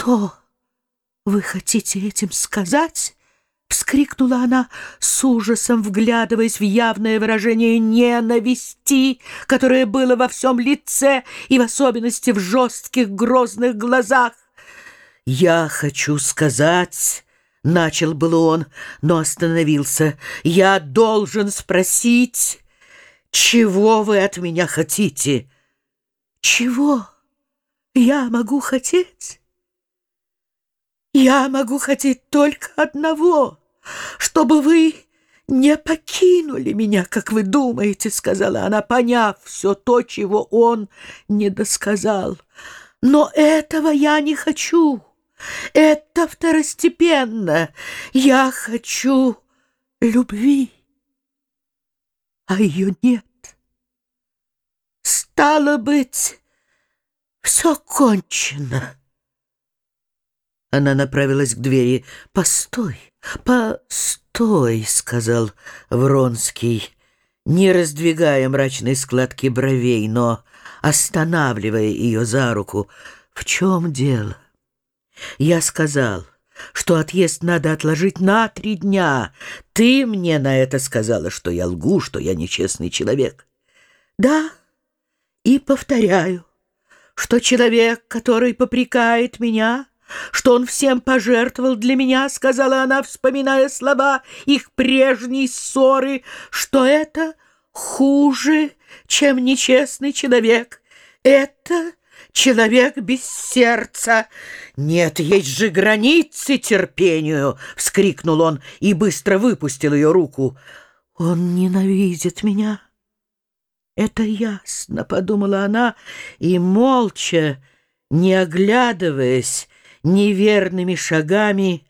«Что вы хотите этим сказать?» — вскрикнула она с ужасом, вглядываясь в явное выражение ненависти, которое было во всем лице и в особенности в жестких грозных глазах. «Я хочу сказать...» — начал был он, но остановился. «Я должен спросить, чего вы от меня хотите?» «Чего я могу хотеть?» Я могу хотеть только одного, чтобы вы не покинули меня, как вы думаете, — сказала она, поняв все то, чего он не досказал. Но этого я не хочу. Это второстепенно. Я хочу любви, а ее нет. Стало быть, все кончено. Она направилась к двери. «Постой, постой», — сказал Вронский, не раздвигая мрачной складки бровей, но останавливая ее за руку. «В чем дело?» «Я сказал, что отъезд надо отложить на три дня. Ты мне на это сказала, что я лгу, что я нечестный человек». «Да, и повторяю, что человек, который попрекает меня...» что он всем пожертвовал для меня, — сказала она, вспоминая слова их прежней ссоры, — что это хуже, чем нечестный человек. Это человек без сердца. Нет, есть же границы терпению, — вскрикнул он и быстро выпустил ее руку. Он ненавидит меня. Это ясно, — подумала она, и молча, не оглядываясь, неверными шагами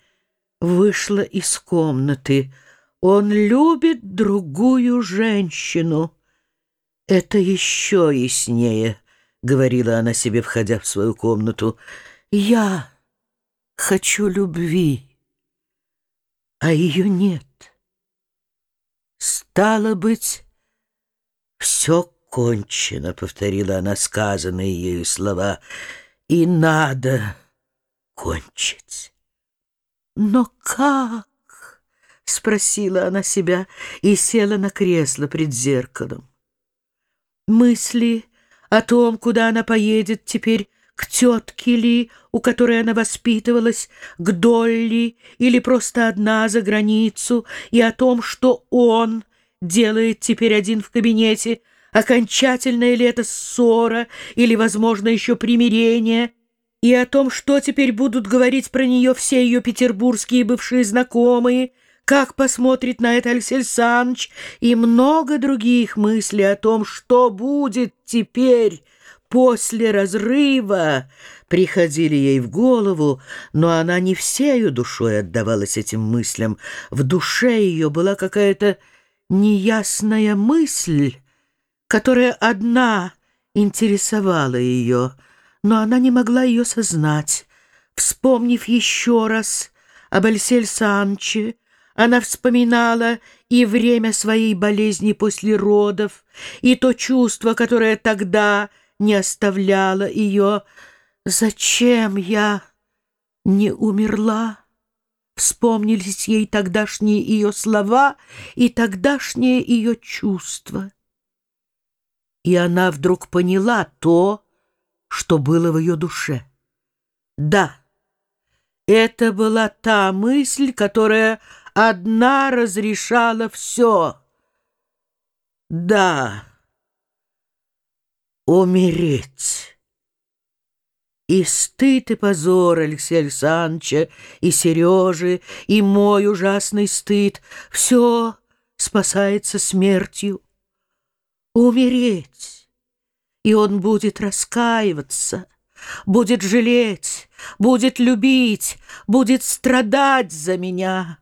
вышла из комнаты. Он любит другую женщину. Это еще яснее, — говорила она себе, входя в свою комнату. Я хочу любви, а ее нет. Стало быть, все кончено, — повторила она сказанные ею слова, — и надо кончить. «Но как?» — спросила она себя и села на кресло пред зеркалом. Мысли о том, куда она поедет теперь, к тетке ли, у которой она воспитывалась, к Долли или просто одна за границу, и о том, что он делает теперь один в кабинете, окончательная ли это ссора или, возможно, еще примирение — и о том, что теперь будут говорить про нее все ее петербургские бывшие знакомые, как посмотрит на это Алексей Санч, и много других мыслей о том, что будет теперь после разрыва, приходили ей в голову, но она не всею душой отдавалась этим мыслям. В душе ее была какая-то неясная мысль, которая одна интересовала ее — но она не могла ее сознать. Вспомнив еще раз об Эльсель Санче, она вспоминала и время своей болезни после родов, и то чувство, которое тогда не оставляло ее. «Зачем я не умерла?» Вспомнились ей тогдашние ее слова и тогдашнее ее чувство. И она вдруг поняла то, что было в ее душе. Да, это была та мысль, которая одна разрешала все. Да, умереть. И стыд и позор Алексея Александровича, и Сережи, и мой ужасный стыд — все спасается смертью. Умереть и он будет раскаиваться, будет жалеть, будет любить, будет страдать за меня.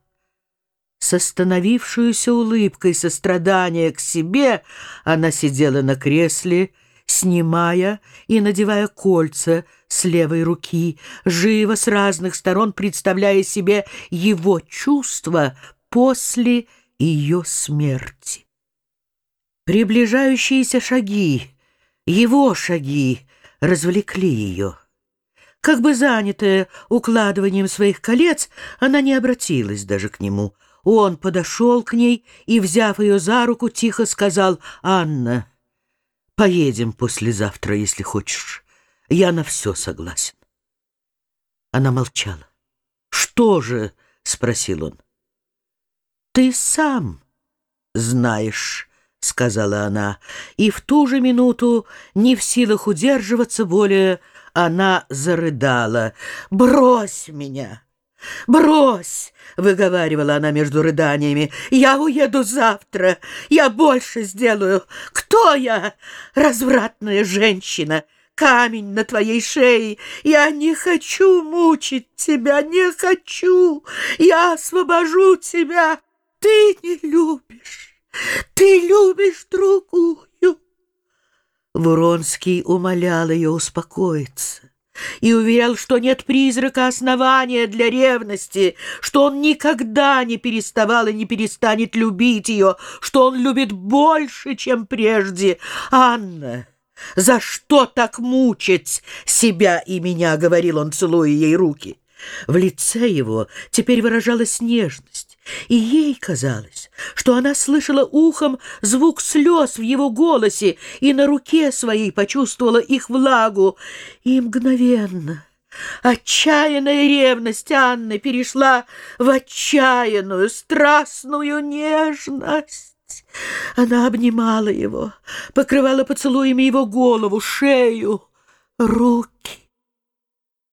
С остановившуюся улыбкой сострадания к себе она сидела на кресле, снимая и надевая кольца с левой руки, живо с разных сторон представляя себе его чувства после ее смерти. Приближающиеся шаги его шаги развлекли ее. Как бы занятая укладыванием своих колец, она не обратилась даже к нему. Он подошел к ней и, взяв ее за руку, тихо сказал, «Анна, поедем послезавтра, если хочешь. Я на все согласен». Она молчала. «Что же?» — спросил он. «Ты сам знаешь», — сказала она, и в ту же минуту, не в силах удерживаться более, она зарыдала. «Брось меня! Брось!» — выговаривала она между рыданиями. «Я уеду завтра! Я больше сделаю! Кто я? Развратная женщина!» камень на твоей шее. Я не хочу мучить тебя, не хочу. Я освобожу тебя. Ты не любишь. Ты любишь другую. Вронский умолял ее успокоиться и уверял, что нет призрака основания для ревности, что он никогда не переставал и не перестанет любить ее, что он любит больше, чем прежде. «Анна, за что так мучить себя и меня?» — говорил он, целуя ей руки. В лице его теперь выражалась нежность, и ей казалось, что она слышала ухом звук слез в его голосе и на руке своей почувствовала их влагу, и мгновенно... Отчаянная ревность Анны перешла в отчаянную, страстную нежность. Она обнимала его, покрывала поцелуями его голову, шею, руки.